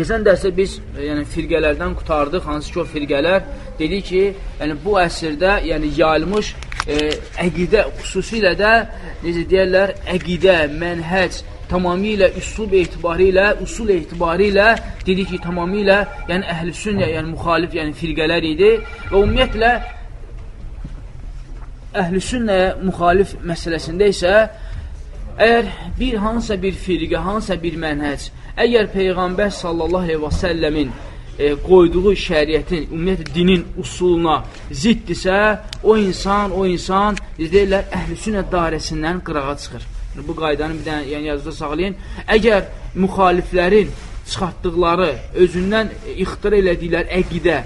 Keçən dərsə biz e, yəni firqələrdən qutardıq, hansı ki o firqələr dedi ki, yəni bu əsrdə yəni yayılmış e, əqidə xüsusilə də necə deyirlər, əqidə, mənhəc tamamilə üslub etibarilə, usul etibarilə dedi ki, tamamilə yəni əhlüsünnə, yəni müxalif, yəni firqələr idi və ümumiyyətlə əhlüsünnəyə müxalif məsələsində isə əgər bir hansısa bir firqə, hansısa bir mənhəc, əgər Peyğəmbər sallallahu aleyhi və səlləmin e, qoyduğu şəriətin, ümumiyyətlə dinin usuluna ziddirsə, o insan, o insan, deyirlər, əhlüsünnə dairəsindən qırağa çıxır. Bu qaydanı bir dənə yəni, yazıda sağlayın. Əgər müxaliflərin çıxartdıqları, özündən ixtira elədikləri əqidə,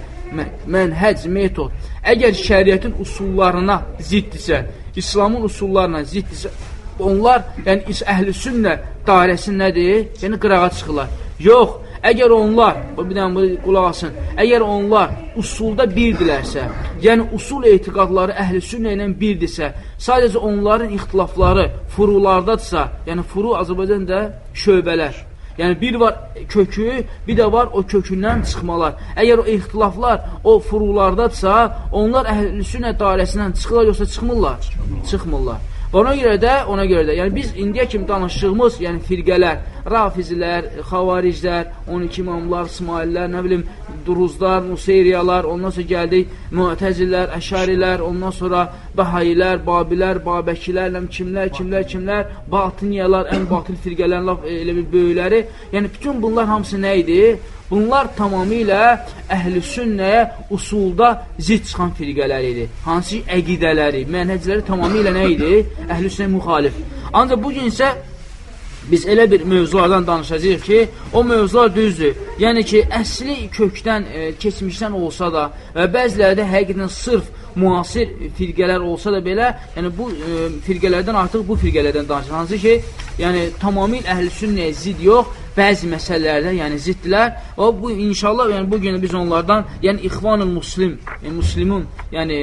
mənhəc, metod, əgər şəriətin usullarına ziddirsə, İslamın usullarına ziddirsə, onlar, yəni əhl-i sünnə dairəsi nədir? Yəni qırağa çıxırlar. Yox, əgər onlar, bir dənə qulaq asın, əgər onlar usulda birdilərsə, yəni usul etiqadları əhl-i sünnə ilə birdirsə, sadəcə onların ixtilafları furulardadırsa, yəni furu Azərbaycanda şöbələr, Yəni bir var kökü, bir də var o kökündən çıxmalar. Əgər o ixtilaflar o furulardadsa, onlar əhl-i dairəsindən çıxırlar yoxsa çıxmırlar? Çıxmırlar. Ona görə də, ona görə də, yəni biz indiyə kimi danışdığımız, yəni firqələr, rafizlər, xavariclər, 12 imamlar, İsmaillər, nə bilim, duruzlar, nuseyriyalar, ondan sonra gəldik, müətəzilər, əşarilər, ondan sonra bəhayilər, babilər, babəkilər, kimlər, kimlər, kimlər, batıniyalar, ən batıl firqələrin laf, elə bir böyükləri. Yəni, bütün bunlar hamısı nə idi? Bunlar tamamilə əhl-i sünnəyə usulda zid çıxan firqələr idi. Hansı əqidələri, mənhəcləri tamamilə nə idi? Əhl-i sünnə müxalif. Ancaq bugün isə biz elə bir mövzulardan danışacağıq ki, o mövzular düzdür. Yəni ki, əsli kökdən, e, keçmişdən olsa da və bəziləri də həqiqətən sırf müasir firqələr olsa da belə, yəni bu e, firqələrdən artıq bu firqələrdən danışır. Hansı ki, yəni tamamilə əhl-i sünnəyə zid yox, bəzi məsələlərdə, yəni ziddilər. O bu inşallah yəni bu gün biz onlardan, yəni İxvanul Muslim, yəni Müslimun, yəni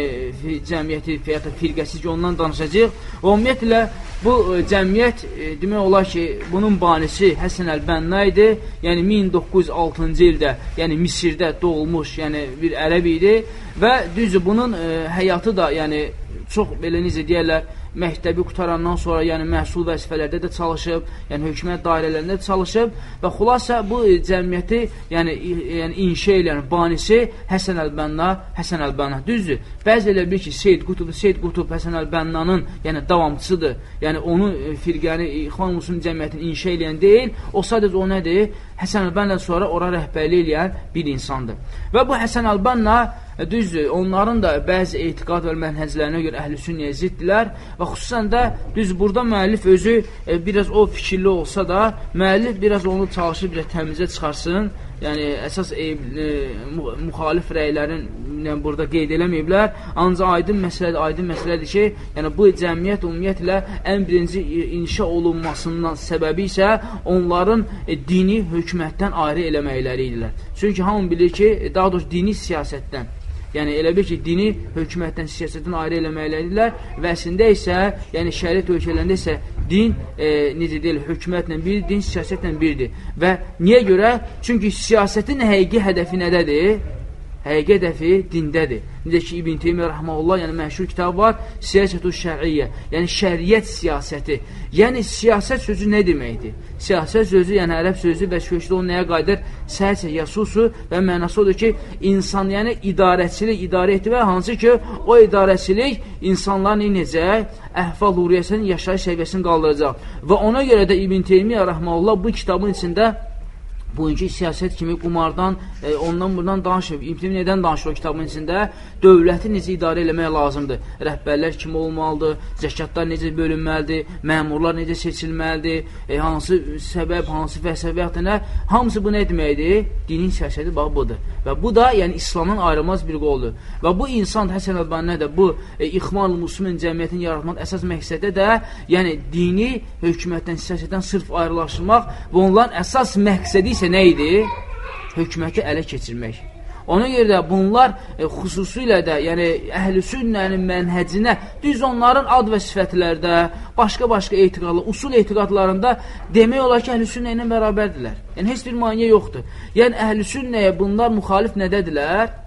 cəmiyyəti, fiyata firqəsi ki, ondan danışacağıq. Ümumiyyətlə bu e, cəmiyyət e, demək olar ki, bunun banisi Həsən Əl-Bənna idi. Yəni 1906-cı ildə, yəni Misirdə doğulmuş, yəni bir ərəb idi və düzdür bunun e, həyatı da, yəni çox belə necə deyərlər, məktəbi qutarandan sonra, yəni məhsul vəzifələrdə də çalışıb, yəni hökumət dairələrində də çalışıb və xülasə bu cəmiyyəti, yəni, yəni inşa eləyən banisi Həsən Əlbənna, Həsən Əlbənna. Düzdür, bəzi elə bilir ki, Seyd Qutub, Seyd Qutub Həsən Əlbənnanın yəni davamçısıdır. Yəni onu e, firqəni, İxvan Müslim cəmiyyətini inşa eləyən deyil, o sadəcə o nədir? Həsən Əlbənlə sonra ora rəhbərlik eləyən bir insandır. Və bu Həsən Əlbənna E, düzdür, onların da bəzi etiqad və mənhəclərinə görə əhl-i sünnəyə ziddilər və xüsusən də düz burada müəllif özü e, biraz o fikirli olsa da, müəllif biraz onu çalışıb bir təmizə çıxarsın yəni əsas e, e, müxalif rəylərin yəni, burada qeyd eləməyiblər. Ancaq aydın məsələdir, aydın məsələdir ki, yəni bu cəmiyyət ümumiyyətlə ən birinci inşa olunmasından səbəbi isə onların e, dini hökumətdən ayrı eləməkləri idilər. Çünki hamı bilir ki, daha doğrusu dini siyasətdən Yəni elə bir ki, dini hökumətdən, siyasətdən ayrı eləməklədirlər və əslində isə, yəni şəriət ölkələrində isə din e, necə deyil, hökumətlə bir, din siyasətlə birdir. Və niyə görə? Çünki siyasətin həqiqi hədəfi nədədir? Həqiqi hədəfi dindədir. Necə ki, İbn Teymiyyə rəhməhullah, yəni məşhur kitab var, Siyasətü şər'iyyə, yəni şəriət siyasəti. Yəni siyasət sözü nə deməkdir? Siyasət sözü, yəni ərəb sözü və kökdə o nəyə qayıdır? Səhəcə, yasusu və mənası odur ki, insan, yəni idarəçilik, idarə etmə, hansı ki, o idarəçilik insanların necə əhval uriyyəsinin yaşayış səviyyəsini qaldıracaq. Və ona görə də İbn Teymiyyə rəhməhullah bu kitabın içində bugünkü siyasət kimi qumardan, e, ondan buradan danışıb. İbn nədən danışır o kitabın içində? Dövləti necə idarə eləmək lazımdır? Rəhbərlər kim olmalıdır? Zəkatlar necə bölünməlidir? Məmurlar necə seçilməlidir? E, hansı səbəb, hansı fəlsəfə nə? Hamısı bu nə deməkdir? Dinin siyasəti bax budur. Və bu da yəni İslamdan ayrılmaz bir qoldur. Və bu insan Həsən Əlbani də bu e, İxmanul Müslümin cəmiyyətini yaratmaq əsas məqsədi də yəni dini hökumətdən, siyasətdən sırf ayrılaşmaq və onların əsas məqsədi isə nə idi? Hökuməti ələ keçirmək. Ona görə də bunlar e, xüsusilə də, yəni əhl-i sünnənin mənhəcinə, düz onların ad və sifətlərdə, başqa-başqa etiqadlı, usul etiqadlarında demək olar ki, əhl-i sünnə ilə bərabərdirlər. Yəni, heç bir maniyə yoxdur. Yəni, əhl-i sünnəyə bunlar müxalif nədədirlər?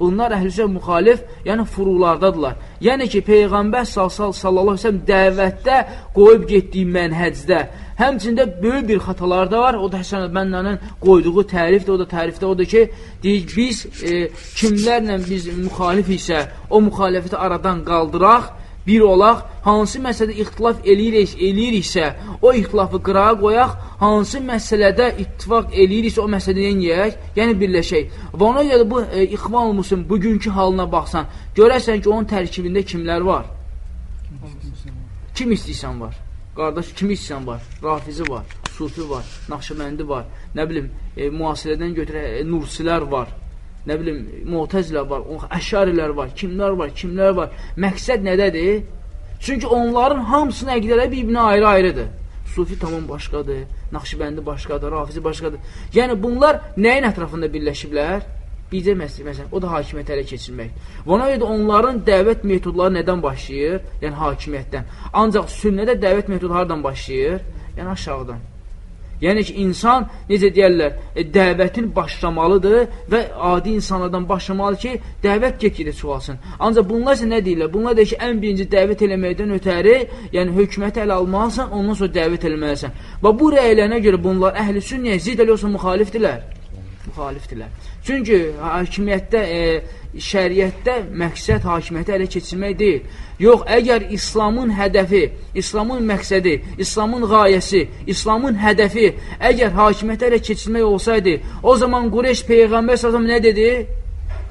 Bunlar əhlüsün müxalif, yəni furulardadırlar. Yəni ki, Peyğəmbər sallallahu sellem dəvətdə qoyub getdiyi mənhəcdə, həmçində böyük bir xatalar da var. O da Həsən Əlbənnənin qoyduğu tərifdir, o da tərifdə odur ki, deyik, biz e, kimlərlə biz müxalif isə o müxalifəti aradan qaldıraq, bir olaq, hansı məsələdə ixtilaf eləyirik, eləyiriksə, o ixtilafı qırağa qoyaq, hansı məsələdə ittifaq eləyiriksə, o məsələdə yeniyək, yəni birləşək. Və ona görə bu e, ixvan olmuşsun, bugünkü halına baxsan, görərsən ki, onun tərkibində kimlər var? Kim istəyirsən var? Qardaş, kim istəyirsən var? Rafizi var, Sufi var, Naxşəbəndi var, nə bilim, e, müasirədən götürək, e, Nursilər var, nə bilim, Mu'təzilər var, Əşarilər var, kimlər var, kimlər var. Məqsəd nədədir? Çünki onların hamısının əqidələri bir-birinə ayrı-ayrıdır. Sufi tamam başqadır, Naxşibəndi başqadır, Rafizi başqadır. Yəni bunlar nəyin ətrafında birləşiblər? Bircə məsələ, məsələn, o da hakimiyyət ələ keçirmək. Ona görə də onların dəvət metodları nədən başlayır? Yəni hakimiyyətdən. Ancaq sünnədə dəvət metodu hardan başlayır? Yəni aşağıdan. Yəni ki, insan, necə deyərlər, e, dəvətin başlamalıdır və adi insanlardan başlamalı ki, dəvət get-gedə çoğalsın. Ancaq bunlar isə nə deyirlər? Bunlar deyir ki, ən birinci dəvət eləməkdən ötəri, yəni hökuməti ələ almalısan, ondan sonra dəvət eləməlisən. Və bu rəylərinə görə bunlar əhl-i sünnəyə zid elə olsa müxalifdirlər. Müxalifdirlər. Çünki hakimiyyətdə, e, şəriətdə məqsəd hakimiyyəti ələ keçirmək deyil. Yox, əgər İslamın hədəfi, İslamın məqsədi, İslamın qayəsi, İslamın hədəfi əgər hakimiyyətə ələ keçirmək olsaydı, o zaman Qureş Peyğəmbər sazam nə dedi?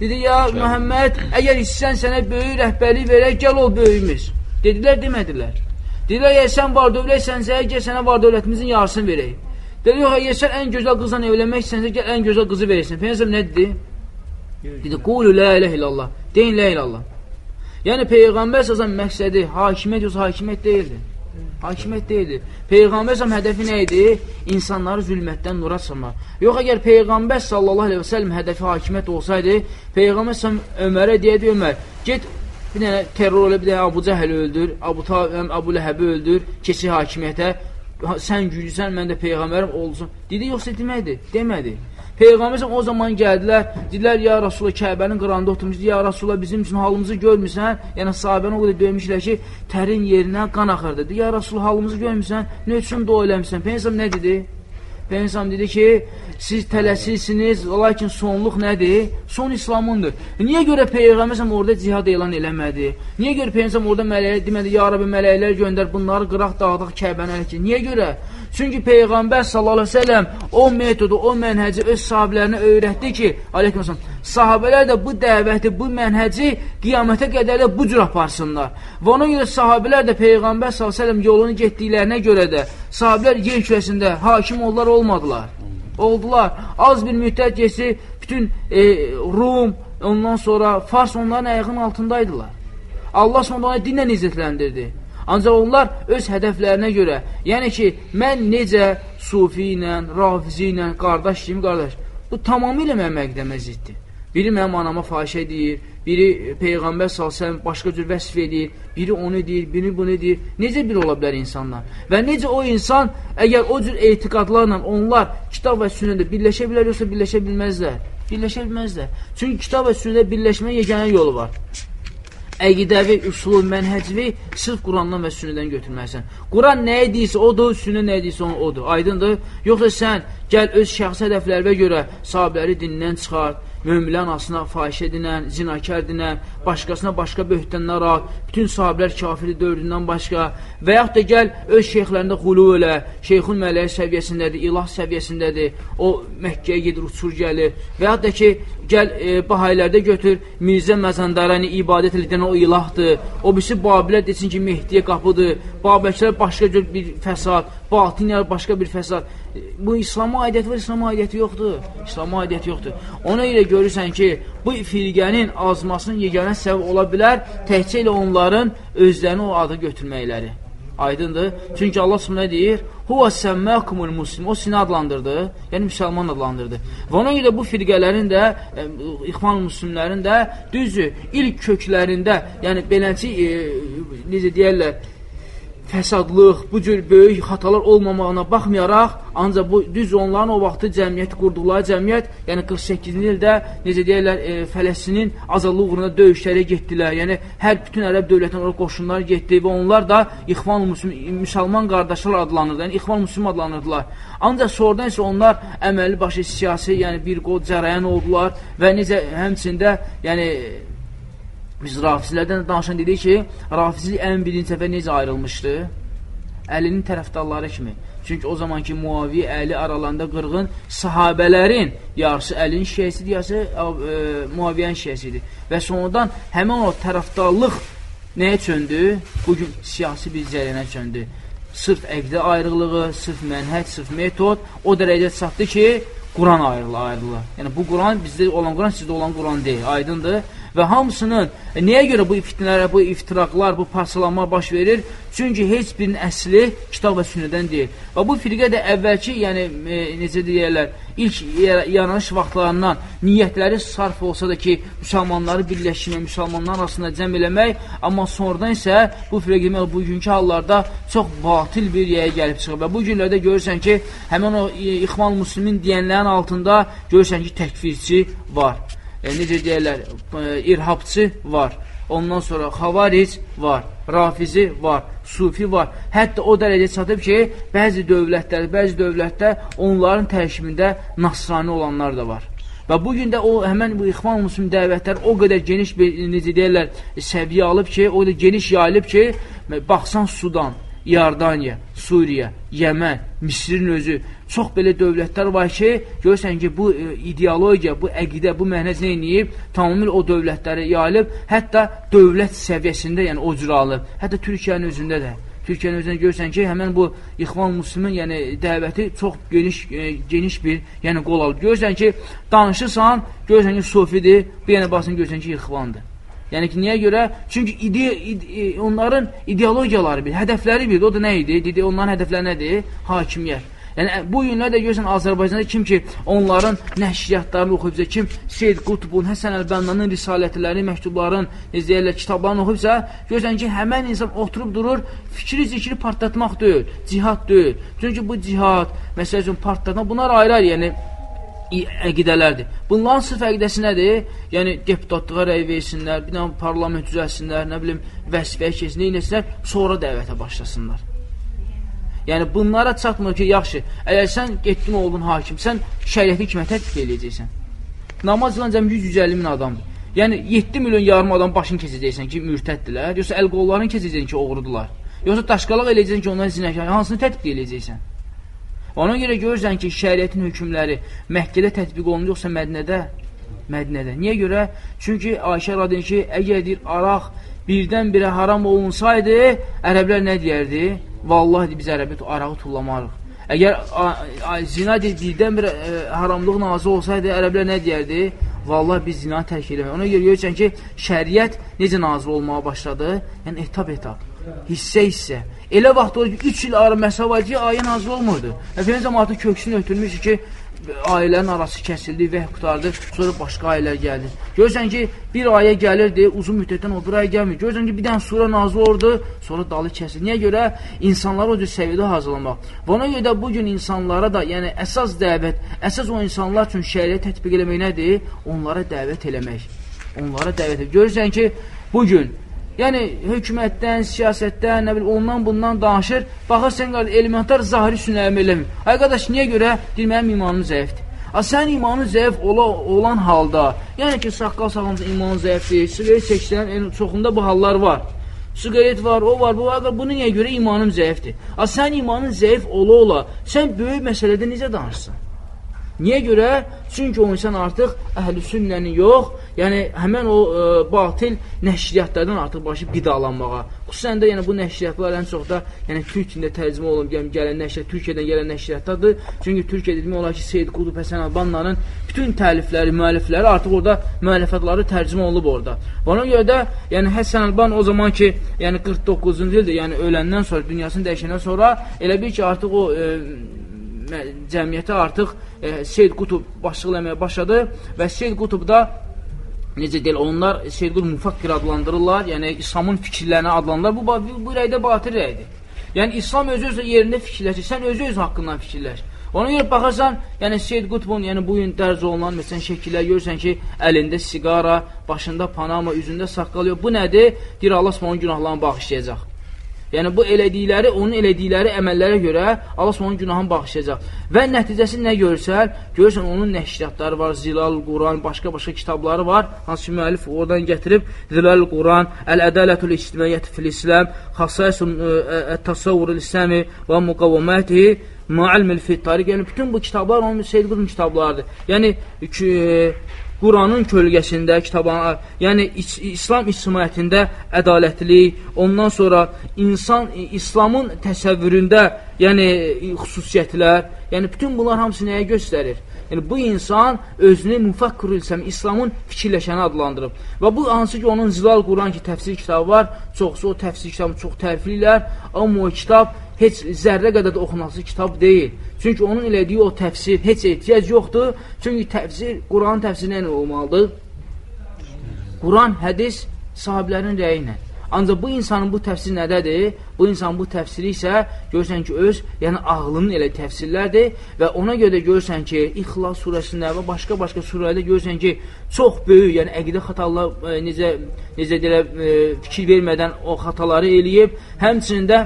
Dedi, ya Məhəmməd, əgər istəsən sənə böyük rəhbərlik verək, gəl ol böyüyümüz. Dedilər, demədilər. Dedilər, əgər sən var dövlətsənsə, gəl sənə var dövlətimizin yarısını verək. Dedi, yox, əgər sən ən gözəl qızla evlənmək istəsə, gəl ən gözəl qızı verəsən. Peyyəsəm nə dedi? Dedi, qulu lə ilə illallah. Deyin lə illallah. Yəni, Peyğəmbər səsəm məqsədi hakimiyyət yoxsa hakimiyyət deyildi. Hakimiyyət deyildi. Peyğəmbər səsəm hədəfi nə idi? İnsanları zülmətdən nura çıxmaq. Yox, əgər Peyğəmbər sallallahu aleyhi və səlləm hədəfi hakimiyyət olsaydı, Peyğəmbər səsəm Ömərə deyədi, Ömər, get bir dənə terror elə bir dənə Abu Cəhəli öldür, Abu, Abu Ləhəbi öldür, keçi hakimiyyətə, sən güclüsən, mən də Peyğəmbərim olsun. Dedi, yoxsa demədi, demədi. Peyğəmbər o zaman gəldilər, dedilər, ya Rasulullah, Kəbənin qıranda oturmuşdu, ya Rasulullah, bizim üçün halımızı görmürsən? Yəni, sahabəni o qədər döymüşlər ki, tərin yerinə qan axırdı. Ya Rasulullah, halımızı görmürsən? Nə üçün dua eləmişsən? Peyğəmbər nə dedi? Peyğəmbər dedi ki, siz tələsirsiniz, lakin sonluq nədir? Son İslamındır. Niyə görə Peyğəmbər orada cihad elan eləmədi? Niyə görə Peyğəmbər orada mələyə demədi, ya Rabbi mələklər göndər, bunları qıraq dağdaq Kəbəni ələ ki? Niyə görə? Çünki Peyğəmbər sallallahu əleyhi və səlləm o metodu, o mənhəci öz sahabelərinə öyrətdi ki, aleykümselam, sahabelər də bu dəvəti, bu mənhəci qiyamətə qədər də bu cür aparsınlar. Və ona görə sahabelər də Peyğəmbər səlləm yolunu getdiklərinə görə də sahabelər yer kürəsində hakim oldular, olmadılar. Oldular. Az bir müddət geçsi bütün e, Rum, ondan sonra Fars onların ayağının altındaydılar. Allah sonra dinlə izzətləndirdi. Ancaq onlar öz hədəflərinə görə, yəni ki, mən necə sufi ilə, rafizi ilə, qardaş kimi qardaş, bu tamamilə mənim məqdəmə ziddir. Biri mənim anama fahişə deyir, biri Peyğəmbər salsəm başqa cür vəsf edir, biri onu deyir, biri bunu deyir. Necə bir ola bilər insanlar? Və necə o insan, əgər o cür etiqadlarla onlar kitab və sünnədə birləşə bilər, yoxsa birləşə bilməzlər? Birləşə bilməzlər. Çünki kitab və sünnədə birləşmə yeganə yolu var əqidəvi, üsulu, mənhəcvi sırf Qurandan və sünnədən götürməlisən. Quran nə edirsə odur, sünnə nə edirsə odur. Aydındır? Yoxsa sən gəl öz şəxsi hədəflərinə görə sahabələri dindən çıxart, möminlərin asına fahişə dinən, zinakər dinən, başqasına başqa böhtənlər at, bütün sahabilər kafiri dördündən başqa və yaxud da gəl öz şeyxlərində xulu elə, şeyxun mələyə səviyyəsindədir, ilah səviyyəsindədir, o Məkkəyə gedir, uçur gəlir və yaxud da ki, gəl e, bahaylərdə götür, Mirzə Məzəndarəni ibadət edən o ilahdır, o birisi Babilə desin ki, Mehdiyə qapıdır, Babəklər başqa bir fəsad, Batinlər başqa bir fəsad. Bu İslama aidiyyəti var, İslama aidiyyəti yoxdur. İslama aidiyyəti yoxdur. Ona ilə görürsən ki, bu firqənin azmasının yeganə səbəb ola bilər təkcə ilə onların özlərini o adı götürməkləri. Aydındır. Çünki Allah Subhanahu deyir: "Huva semmakumul muslim." O səni adlandırdı, yəni müsəlman adlandırdı. Və ona görə bu firqələrin də e, İxvan müslimlərin də düzdür, ilk köklərində, yəni beləncə e, necə deyirlər, fəsadlıq, bu cür böyük xatalar olmamağına baxmayaraq, ancaq bu düz onların o vaxtı cəmiyyət qurduqları cəmiyyət, yəni 48-ci ildə necə deyirlər, e, Fələstinin azadlıq uğruna döyüşlərə getdilər. Yəni hər bütün ərəb dövlətinə oraya qoşunlar getdi və onlar da İxvan müsəlman qardaşlar adlanırdı. Yəni İxvan müslim adlanırdılar. Ancaq sonradan isə onlar əməli başı siyasi, yəni bir qod cərəyan oldular və necə həmçində, yəni Biz rafizlərdən danışan dedik ki, rafizlik ən birinci səfər necə ayrılmışdı? Əlinin tərəfdarları kimi. Çünki o zamanki Muaviyə Əli aralarında qırğın sahabələrin yarısı Əlinin şiəsidir, yarısı e, Muaviyyənin şiəsidir. Və sonradan həmən o tərəfdarlıq nəyə çöndü? Bugün siyasi bir cərənə çöndü. Sırf əqdə ayrılığı, sırf mənhəc, sırf metod o dərəcə çatdı ki, Quran ayrılır, ayrılır. Yəni bu Quran bizdə olan Quran sizdə olan Quran deyil, aydındır və hamısının e, nəyə görə bu fitnələr, bu iftiraqlar, bu parçalanma baş verir? Çünki heç birinin əsli kitab və sünnədən deyil. Və bu firqə də əvvəlki, yəni e, necə deyirlər, ilk yaranış vaxtlarından niyyətləri sarf olsa da ki, müsəlmanları birləşdirmək, müsəlmanlar arasında cəm eləmək, amma sonradan isə bu firqə bugünkü hallarda çox batil bir yerə gəlib çıxır. Və bu günlərdə görürsən ki, həmin o e, İxvan Müslümin deyənlərin altında görürsən ki, təkfirçi var e, necə deyərlər, e, irhabçı var, ondan sonra xavaric var, rafizi var, sufi var. Hətta o dərəcə çatıb ki, bəzi dövlətlər, bəzi dövlətdə onların tərkibində nasrani olanlar da var. Və bu gün də o həmən bu ixvan muslim dəvətlər o qədər geniş bir necə deyirlər, səviyyə alıb ki, o qədər geniş yayılıb ki, baxsan Sudan, İordaniya, Suriya, Yəmən, Misirin özü, çox belə dövlətlər var ki, görürsən ki, bu e, ideologiya, bu əqidə, bu mənəc nə inəyib, tamamilə o dövlətləri yayılıb, hətta dövlət səviyyəsində, yəni o cür alıb, hətta Türkiyənin özündə də. Türkiyənin özündə görürsən ki, həmən bu İxvan Müslümin, yəni dəvəti çox geniş, e, geniş bir, yəni qol alıb. Görürsən ki, danışırsan, görürsən ki, sofidir, bir yana basın görürsən ki, İxvandır. Yəni ki, niyə görə? Çünki ide, ide, onların ideologiyaları bir, hədəfləri bir, o da nə idi? Dedi, onların hədəfləri nədir? Hakimiyyət. Yəni, bu günlər də görürsən Azərbaycanda kim ki, onların nəşriyyatlarını oxuyubsa, kim Seyd Qutbun, Həsən Əlbənnanın risalətləri, məktubların, necə deyərlər, kitablarını oxuyubsa, görürsən ki, həmən insan oturub durur, fikri zikri partlatmaq deyil, cihad deyil. Çünki bu cihad, məsələ üçün, partlatmaq, bunlar ayrı-ayrı, yəni, əqidələrdir. Bunların sırf əqidəsi nədir? Yəni, deputatlığa rəy versinlər, bir dənə parlament düzəlsinlər, nə bilim, vəzifəyə kesin, neynəsinlər, sonra dəvətə başlasınlar. Yəni, bunlara çatmır ki, yaxşı, əgər sən getdin oldun hakim, sən şəriyyəti kimə tətbiq eləyəcəksən? Namaz ilə cəm 150 min adamdır. Yəni, 7 milyon yarım adam başını keçəcəksən ki, mürtəddirlər, yoxsa əl qollarını keçəcəksən ki, oğrudular. Yoxsa daşqalaq eləyəcəksən ki, onların zinəkar, hansını tətbiq eləyəcəksən? Ona görə görürsən ki, şəriətin hökmləri Məkkədə tətbiq olunur, yoxsa Mədnədə? Mədnədə. Niyə görə? Çünki Ayşə radiyyə ki, əgər deyir, araq birdən-birə haram olunsaydı, ərəblər nə deyərdi? Vallahi biz ərəbi arağı tullamarıq. Əgər zina deyir, birdən-birə e, haramlıq nazı olsaydı, ərəblər nə deyərdi? Vallahi biz zina tərk eləmək. Ona görə görürsən ki, şəriət necə nazil olmağa başladı? Yəni, etap-etap, hissə-hissə. Elə vaxt ki, 3 il arı məsavacı ayə nazil olmurdu. Efendim zamanı köksünü ötürmüş ki, ailələrin arası kəsildi və qutardı, sonra başqa ailələr gəldi. Görürsən ki, bir ayə gəlirdi, uzun müddətdən o bir ayə gəlmir. Görürsən ki, bir dənə sura nazil oldu, sonra dalı kəsildi. Niyə görə? İnsanları o cür səviyyədə hazırlamaq. Və ona görə də bugün insanlara da, yəni əsas dəvət, əsas o insanlar üçün şəriyə tətbiq eləmək nədir? Onlara dəvət eləmək. Onlara dəvət eləmək. Görürsən ki, bugün Yəni, hökumətdən, siyasətdən, nə bilim, ondan bundan danışır. Baxırsan, elementar zahiri sünnələmə eləmir. Ay qardaş, niyə görə? Deyir, mənim imanım zəifdir. A, sən imanı zəif ola, olan halda, yəni ki, saqqal sağlamsa imanı zəifdir, sigaret çəksən, çoxunda bu hallar var. Sigaret var, o var, bu var, bunu niyə görə imanım zəifdir? A, sən imanın zəif ola-ola, sən böyük məsələdə necə danışsan? Niyə görə? Çünki o insan artıq əhl-i sünnəni yox, yəni həmən o ə, e, batil nəşriyyatlardan artıq başlayıb qidalanmağa. Xüsusən də yəni bu nəşriyyatlar ən çox da yəni türk dilində tərcümə olunub, yəni gələn nəşriyyat Türkiyədən gələn nəşriyyatlardır. Çünki Türkiyə demək olar ki, Seyyid Qutb Həsən Albanların bütün təlifləri, müəllifləri artıq orada müəllifatları tərcümə olunub orada. Ona görə də yəni Həsən Alban o zaman ki, yəni 49-cu ildir, yəni öləndən sonra, dünyasını dəyişəndən sonra elə bir ki, artıq o e, cəmiyyətə artıq e, Seyyid Qutub başçılıq eləməyə başladı və Seyyid Qutub da necə deyil, onlar Seyyid Qutub müfakkir adlandırırlar, yəni İslamın fikirlərini adlandırırlar. Bu, bu, bu rəydə batir rəydir. Yəni İslam özü öz yerində fikirləşir, sən özü öz haqqından fikirləş. Ona görə baxarsan, yəni Seyyid Qutbun, yəni bu gün dərc olunan məsələn şəkillər görürsən ki, əlində siqara, başında panama, üzündə saqqal yox. Bu nədir? Deyir Allah onun günahlarını bağışlayacaq. Yəni bu elədikləri, onun elədikləri əməllərə görə Allah onun günahını bağışlayacaq. Və nəticəsi nə görsən? Görürsən onun nəşriyyatları var, Zilal Quran, başqa-başqa kitabları var. Hansı ki müəllif oradan gətirib Zilal Quran, Əl-Ədalətül İctimaiyyət fil-İslam, Xassaisun Təsavvurul İslami və Muqavvamatihi Ma'ilmil fit tariq. Yəni bütün bu kitablar onun Seyyid Qutb kitablarıdır. Yəni ki, Quranın kölgəsində kitabana, yəni İslam ictimaiyyətində ədalətlilik, ondan sonra insan İslamın təsəvvüründə, yəni xüsusiyyətlər, yəni bütün bunlar hamısı nəyə göstərir? Yəni bu insan özünü müfəkkir ilsəm İslamın fikirləşəni adlandırıb. Və bu hansı ki onun Zilal Quran ki təfsir kitabı var, çoxsu o təfsir kitabı çox tərifləyirlər, amma o kitab heç zərrə qədər də oxunası kitab deyil. Çünki onun elədiyi o təfsir heç ehtiyac yoxdur. Çünki təfsir, Quranın təfsiri ilə olmalıdır? Quran, hədis sahiblərin rəyi ilə. Ancaq bu insanın bu təfsiri nədədir? Bu insanın bu təfsiri isə görürsən ki, öz, yəni ağlının elə təfsirlərdir və ona görə də görürsən ki, İxlas surəsində və başqa-başqa surələrdə görürsən ki, çox böyük, yəni əqidə xatalar e, necə necə deyə e, fikir vermədən o xataları eləyib, həmçinin də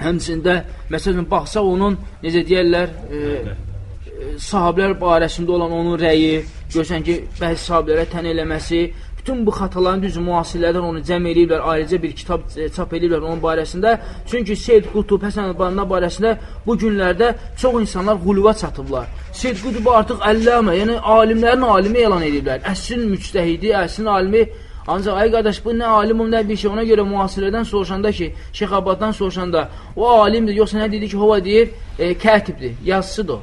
Həmçində, məsələn, baxsaq onun, necə deyərlər, e, e, sahablər barəsində olan onun rəyi, görsən ki, bəzi sahablərə tən eləməsi, bütün bu xataların düz müasirlərdən onu cəm ediblər, ayrıca bir kitab e, çap ediblər onun barəsində. Çünki Seyyid Qutub, Həsən Albanna barəsində bu günlərdə çox insanlar quluva çatıblar. Seyyid Qutub artıq əlləmə, yəni alimlərin alimi elan ediblər. Əsrin müctəhidi, əsrin alimi Ancaq ay qardaş, bu nə alimum, nə bir şey. Ona görə müasirədən soruşanda ki, Şeyx Abaddan soruşanda, o alimdir, yoxsa nə dedi ki, hova deyir, e, kətibdir, yazısıdır.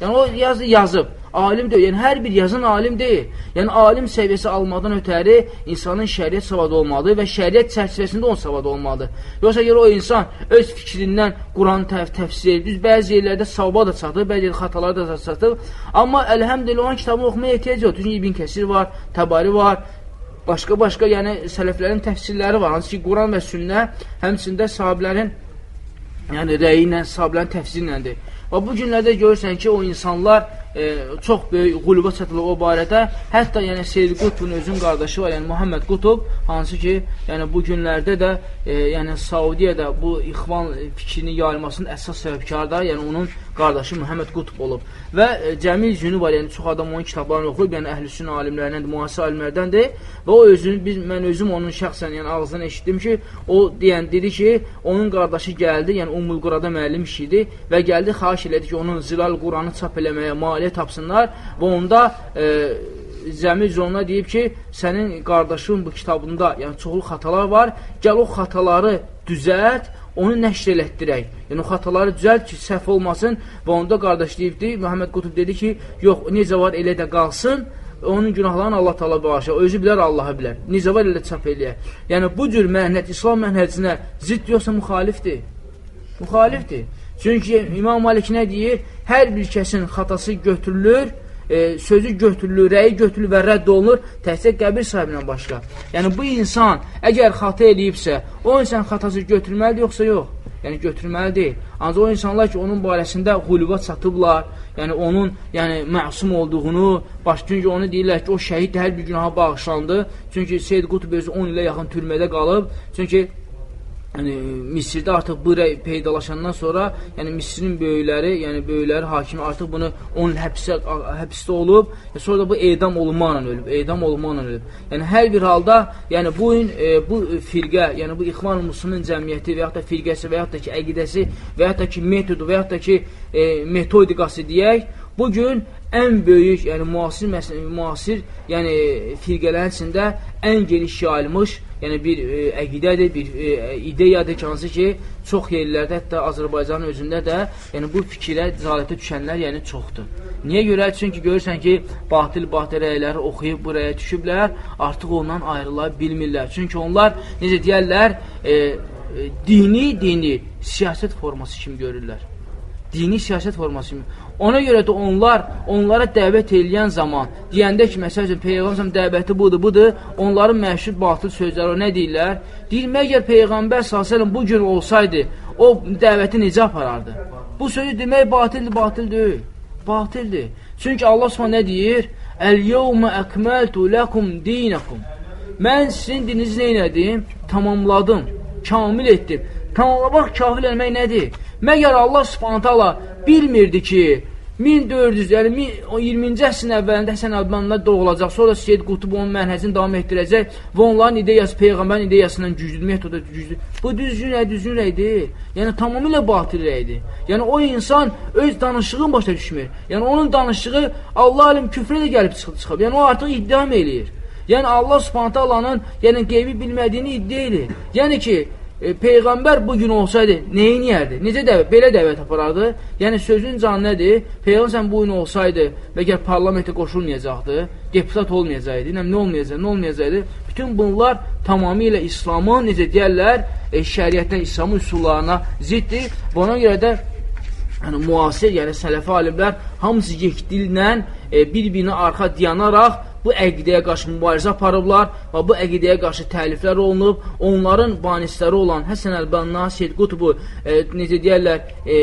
Yəni, o yazı yazıb, alim deyil. Yəni, hər bir yazın alim deyil. Yəni, alim səviyyəsi almadan ötəri insanın şəriət savadı olmalıdır və şəriət çərçivəsində onun savadı olmalıdır. Yoxsa görə o insan öz fikrindən Quran təf təfsir, düz bəzi yerlərdə savaba da çatır, bəzi yerlərdə xatalar da çatır. Amma əlhəmdülillah, onun kitabını oxumaya ehtiyac yoxdur. Çünki İbn Kəsir var, Təbari var, başqa-başqa, yəni sələflərin təfsirləri var. Hansı ki, Quran və sünnə həmçində sahablərin yəni rəyi ilə, sahablərin təfsiri iləndir. Və bu günlərdə görürsən ki, o insanlar e, çox böyük quluba çatılır o barədə. Hətta yəni Seyyid Qutbun özün qardaşı var, yəni Muhammed Qutub, hansı ki, yəni bu günlərdə də e, yəni Saudiyədə bu ixvan fikrinin yayılmasının əsas səbəbkarı da, yəni onun qardaşı Muhammed Qutub olub. Və e, Cəmil Cünü var, yəni çox adam onun kitablarını oxuyub, yəni əhlüsün alimlərindən, müasir alimlərdəndir və o özünü, biz, mən özüm onun şəxsən yəni ağzından eşitdim ki, o deyən dedi ki, onun qardaşı gəldi, yəni Ummul Qurada müəllim işidi və gəldi, xahiş elədi ki, onun Zilal Quranı çap eləməyə, maliyyə tapsınlar və onda e, Zəmil Zonuna deyib ki, sənin qardaşın bu kitabında, yəni çoxlu xatalar var, gəl o xataları düzəlt, onu nəşr elətdirək. Yəni, o xataları düzəlt ki, səhv olmasın və onda qardaş deyibdi, Məhəmməd Qutub dedi ki, yox, necə var elə də qalsın, onun günahlarını Allah taala bağışlar. Özü bilər, Allah'a bilər. Necə var elə çap eləyər. Yəni, bu cür mənhəc, İslam mənhəcinə zidd yoxsa müxalifdir. Müxalifdir. Çünki İmam Malik nə deyir? Hər bir kəsin xatası götürülür, e, sözü götürülür, rəyi götürülür və rədd olunur təhsil qəbir sahibindən başqa. Yəni, bu insan əgər xata eləyibsə, o insan xatası götürməlidir, yoxsa yox? Yəni, götürməli deyil. Ancaq o insanlar ki, onun barəsində quluba çatıblar, yəni onun yəni, məsum olduğunu, baş, çünki onu deyirlər ki, o şəhid hər bir günaha bağışlandı. Çünki Seyyid Qutub özü 10 ilə yaxın türmədə qalıb. Çünki yəni Misirdə artıq bu rəy peydalaşandan sonra, yəni Misirin böyükləri, yəni böyükləri hakimi artıq bunu onun həbsə həbsdə olub, e, sonra da bu edam olunmaqla ölüb, edam olunmaqla ölüb. Yəni hər bir halda, yəni bu gün e, bu firqə, yəni bu İxvan Müslümin cəmiyyəti və ya da firqəsi və ya da ki əqidəsi və ya da ki metodu və ya da ki e, metodikası deyək, bu gün ən böyük, yəni müasir müasir, yəni firqələrin içində ən geniş yayılmış, yəni bir e, əqidədir, bir e, ideyadır ki, hansı ki, çox yerlərdə, hətta Azərbaycanın özündə də, yəni bu fikirə, zalətə düşənlər, yəni çoxdur. Niyə görə? Çünki görürsən ki, batil-batil rəyləri oxuyub buraya düşüblər, artıq ondan ayrıla bilmirlər. Çünki onlar, necə deyərlər, e, e, dini, dini siyasət forması kimi görürlər dini siyasət forması kimi. Ona görə də onlar onlara dəvət eləyən zaman deyəndə ki, məsəl üçün Peyğəmbər dəvəti budur, budur, onların məşhur batıl sözləri o nə deyirlər? Deyir, məgər Peyğəmbər sallallahu bu gün olsaydı, o dəvəti necə aparardı? Bu sözü demək batildir, batil deyil. Batildir. Çünki Allah Subhanahu nə deyir? "Əl-yevmə əkməltu lakum dinakum." Mən sizin dininizi nə etdim? Tamamladım, kamil etdim. Tamamlamaq, kamil etmək nədir? Məgər Allah subhanətələ bilmirdi ki, 1400, yəni 20-ci əsrin əvvəlində Həsən Əlbanla doğulacaq, sonra Seyyid Qutub onun mənhəzini davam etdirəcək və onların ideyası Peyğəmbərin ideyasından güclüdür, metoda güclüdür. Bu düzgün rəy, düzgün rəy deyil. Yəni tamamilə batil rəydir. Yəni o insan öz danışığını başa düşmür. Yəni onun danışığı Allah alim küfrə də gəlib çıxıb. Yəni o artıq iddiam eləyir. Yəni Allah Subhanahu taalanın yəni qeybi bilmədiyini iddia edir. Yəni ki, e, Peyğəmbər bu gün olsaydı, neyi niyərdi? Necə dəvət? Belə dəvət aparardı? Yəni, sözün canı nədir? Peyğəmbər bu gün olsaydı, məgər parlamentə qoşulmayacaqdı, deputat olmayacaqdı, nə olmayacaqdı, nə olmayacaqdı? Bütün bunlar tamamilə İslamın, necə deyərlər, e, şəriətdən İslamın üsullarına ziddir. Buna görə də yəni, müasir, yəni sələfi alimlər hamısı yekdillə e, bir-birinə arxa diyanaraq bu əqidəyə qarşı mübarizə aparıblar və bu əqidəyə qarşı təliflər olunub. Onların banisləri olan Həsən Əlbanna, Seyyid Qutubu, e, necə deyərlər, e,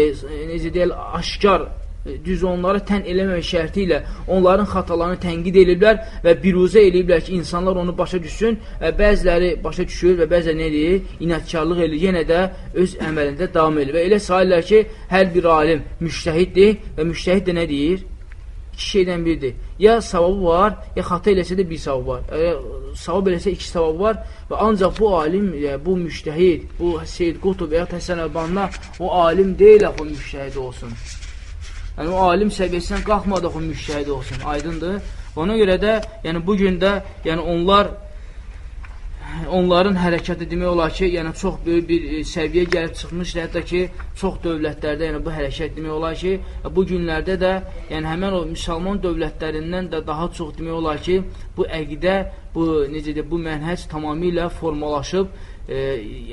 necə deyərlər, aşkar e, düz onları tən eləməmək şərti ilə onların xatalarını tənqid ediblər və biruzə eləyiblər ki, insanlar onu başa düşsün və bəziləri başa düşür və bəziləri nə edir? İnatkarlıq eləyir, yenə də öz əməlində davam edir və elə sayırlar ki, hər bir alim müştəhiddir və müştəhid də nə deyir? İki şeydən biridir. Ya savabı var, ya xata eləsə də bir savabı var. Əgər savab eləsə iki savabı var və ancaq bu alim, yəni, bu müştəhid, bu Seyyid Qutub və ya Həsən Əlbanla o alim deyil o müştəhid olsun. Yəni, o alim səviyyəsindən qalxmadı o müştəhid olsun. Aydındır. Ona görə də, yəni bu gün də, yəni onlar onların hərəkəti demək olar ki, yəni çox böyük bir e, səviyyə gəlib çıxmışdır. Hətta ki, çox dövlətlərdə yəni bu hərəkət demək olar ki, bu günlərdə də yəni həmin o müsəlman dövlətlərindən də daha çox demək olar ki, bu əqidə, bu necə də bu mənhəc tamamilə formalaşıb e,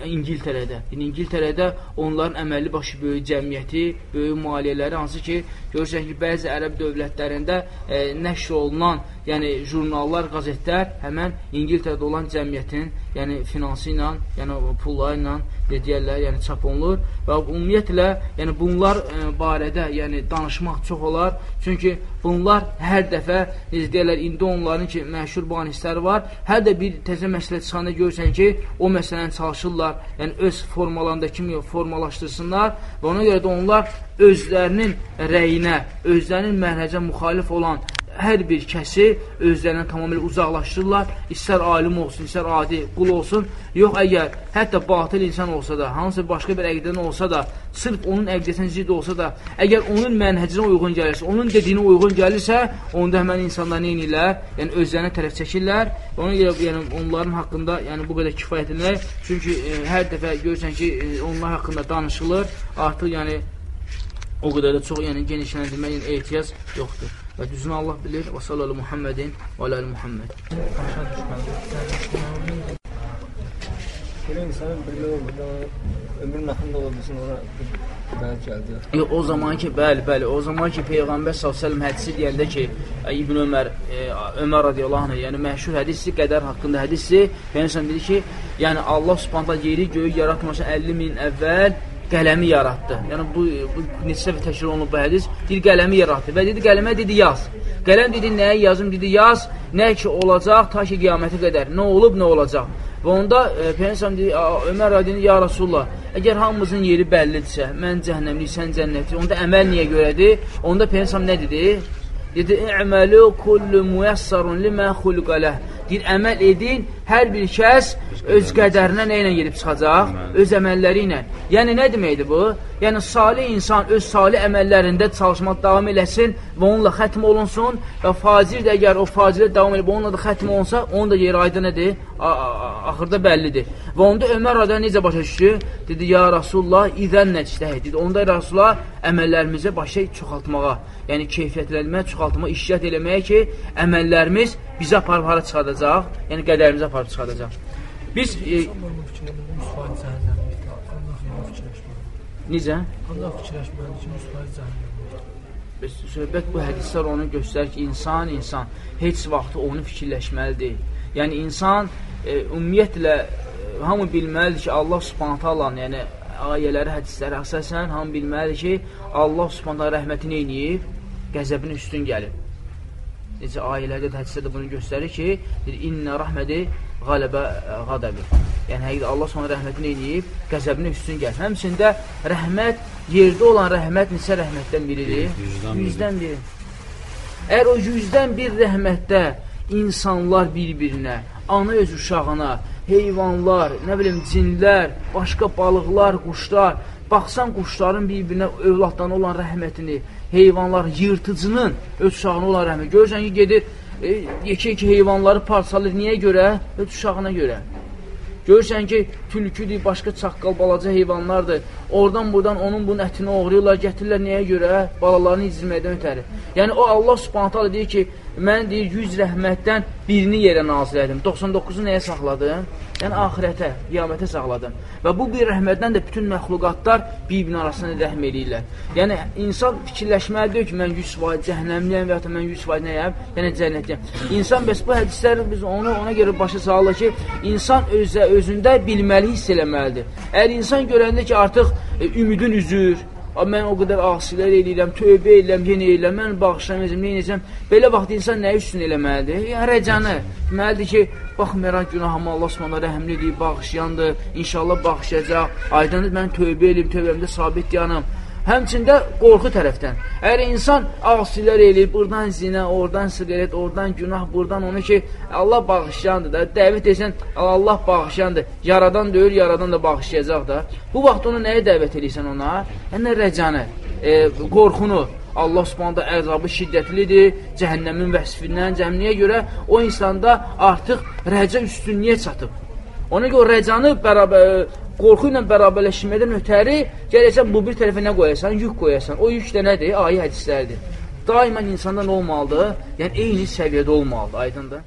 İngiltərədə. Yəni, İngiltərədə onların əməlli başı böyük cəmiyyəti, böyük maliyyələri, hansı ki, görürsən ki, bəzi ərəb dövlətlərində e, nəşr olunan, yəni jurnallar, qazetlər həmən İngiltərədə olan cəmiyyətin, yəni finansı ilə, yəni pulları ilə, deyərlər, yəni çap olunur və ümumiyyətlə, yəni bunlar e, barədə, yəni danışmaq çox olar. Çünki bunlar hər dəfə, necə deyərlər, indi onların ki, məşhur banisləri var. Hər də bir təzə məsələ çıxanda görürsən ki, o məsələni çalışırlar, yəni öz formalarında kimi formalaşdırsınlar və ona görə də onlar özlərinin rəyinə, özlərinin mənhəcə müxalif olan hər bir kəsi özlərindən tamamilə uzaqlaşdırırlar. İstər alim olsun, istər adi qul olsun. Yox, əgər hətta batil insan olsa da, hansı başqa bir əqdən olsa da, sırf onun əqdəsinə zid olsa da, əgər onun mənhəcinə uyğun gəlirsə, onun dediyinə uyğun gəlirsə, onda həmən insanlar nə edirlər? Yəni, özlərinə tərəf çəkirlər. Ona görə yəni, onların haqqında yəni, bu qədər kifayət edirlər. Çünki e, hər dəfə görürsən ki, e, onlar haqqında danışılır. Artıq yəni, o qədər də çox yəni, genişləndirmək yəni, ehtiyac yoxdur. Və düzünü Allah bilir. Və sallallahu Muhammedin və aləli Muhammed. Başa düşməli. Belə insanın bilmək olmadan ömrün axında ola bilsin, ona bələt gəldi. Yox, o zaman ki, bəli, bəli, o zaman ki, Peyğəmbər s.ə.v hədisi deyəndə ki, İbn Ömər, e, Ömər radiyallahu anh, yəni məşhur hədisi, qədər haqqında hədisi, Peyğəmbər dedi ki, yəni Allah subhanətlə yeri göyü yaratmamışa 50 min əvvəl qələmi yaratdı. Yəni bu, bu neçə dəfə təkrar olunub bu hədis. Bir qələmi yaratdı və dedi qələmə dedi yaz. Qələm dedi nəyə yazım dedi yaz, nə ki olacaq ta ki qiyamətə qədər. Nə olub, nə olacaq. Və onda e, Peyğəmbər dedi Ömər rədiyini ya Rasulullah, əgər hamımızın yeri bəllidirsə, mən cəhənnəmlik, sən cənnətli, onda əməl niyə görədir? Onda Peyğəmbər nə dedi? Dedi: "İ'malu kullu muyassarun lima xuliqa ləh." Deyir, əməl edin, hər bir kəs öz qədərinə nə ilə gedib çıxacaq? Öz əməlləri ilə. Yəni, nə deməkdir bu? Yəni, salih insan öz salih əməllərində çalışmaq davam eləsin və onunla xətm olunsun və fazir də əgər o fazirə davam edib, onunla da xətm olunsa, onun da yeri aydın nədir? Axırda bəllidir. Və onda Ömər adə necə başa düşdü? Dedi, ya Rasulullah, idən nəcdəh. Dedi, onda Rasulullah əməllərimizi başa çoxaltmağa, yəni keyfiyyətlənməyə, çoxaltmağa, işlət eləməyə ki, əməllərimiz bizi aparıb hara çıxardacaq, yəni qədərimizi aparıb çıxardacaq. Biz e, Necə? Allah fikirləşməlidir ki, 100% cəhənnəmdir. Söhbət bu hədislər onu göstərir ki, insan, insan heç vaxt onu fikirləşməlidir. Yəni, insan e, ümumiyyətlə e, hamı bilməlidir ki, Allah subhanətə alan, yəni ayələri, hədisləri əsasən hamı bilməlidir ki, Allah subhanətə rəhmətini eynəyib, qəzəbini üstün gəlib. Necə ayələrdə də hədisdə də bunu göstərir ki, innə rəhmədi qaləbə qadəbi. Yəni, həqiqdə Allah sonra rəhmətini eləyib, qəzəbini üstün gəlir. Həmçində rəhmət, yerdə olan rəhmət neçə rəhmətdən biridir? Yüzdən biri. Əgər o yüzdən bir rəhmətdə insanlar bir-birinə, ana öz uşağına, heyvanlar, nə bilim, cinlər, başqa balıqlar, quşlar, baxsan quşların bir-birinə övladdan olan rəhmətini, heyvanlar, yırtıcının öz uşağına olan rəhmətini, görürsən ki, gedir, e, yekə-yekə heyvanları parçalayır. Niyə görə? Öz uşağına görə. Görürsən ki, tülküdür, başqa çaqqal, balaca heyvanlardır. Oradan buradan onun bunun ətini oğrayırlar, gətirirlər niyə görə? Balalarını izləməkdən ötəri. Yəni, o Allah subhanətə deyir ki, mən deyir, 100 rəhmətdən birini yerə nazil edim. 99-u nəyə saxladım? Yəni, ahirətə, qiyamətə saxladım. Və bu bir rəhmətdən də bütün məxluqatlar bir-birinin arasında rəhm eləyirlər. Yəni, insan fikirləşməlidir ki, mən 100% cəhənnəmliyəm və ya mən 100% nəyəm? Yəni, cənnətliyəm. İnsan, bəs bu hədisləri biz onu ona görə başa salır ki, insan özə, özündə bilməli, hiss eləməlidir. Əgər insan görəndə ki, artıq e, ümidin üzür, mən o qədər asilər eləyirəm, tövbə eləyirəm, yenə eləyirəm, mən bağışlamayacam, nə edəcəm. Belə vaxt insan nə üçün eləməlidir? Yəni, rəcanı. Deməlidir ki, baxmayaraq günahıma Allah Subhanahu rəhmlidir, bağışlayandır, inşallah bağışlayacaq. Aydındır, mən tövbə eləyim, tövbəmdə sabit yanım. Həmçində qorxu tərəfdən. Əgər insan asilər eləyir, buradan zinə, oradan siqaret, oradan günah, buradan onu ki, Allah bağışlayandır da, dəvət etsən, Allah bağışlayandır. Yaradan deyil, yaradan da bağışlayacaq da. Bu vaxt onu nəyə dəvət edirsən ona? Yəni rəcanı, e, qorxunu. Allah subhanədə əzabı şiddətlidir, cəhənnəmin vəsfindən, cəmniyə görə o insanda artıq rəca üstünlüyə çatıb. Ona görə rəcanı bərabər, qorxu ilə bərabərləşmədən ötəri gələcək bu bir tərəfə nə qoyasan? Yük qoyasan. O yük də nədir? Ayə hədislərdir. Daimən insanda nə olmalıdır? Yəni, eyni səviyyədə olmalıdır, aydındır.